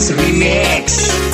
Remix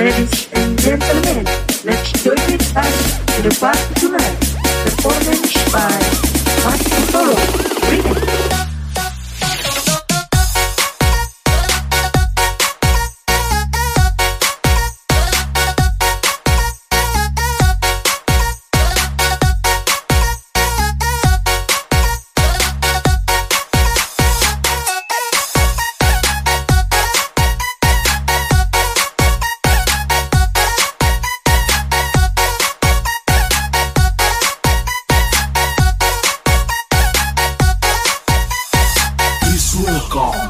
Ladies and gentlemen, let's do it back to the party. gone.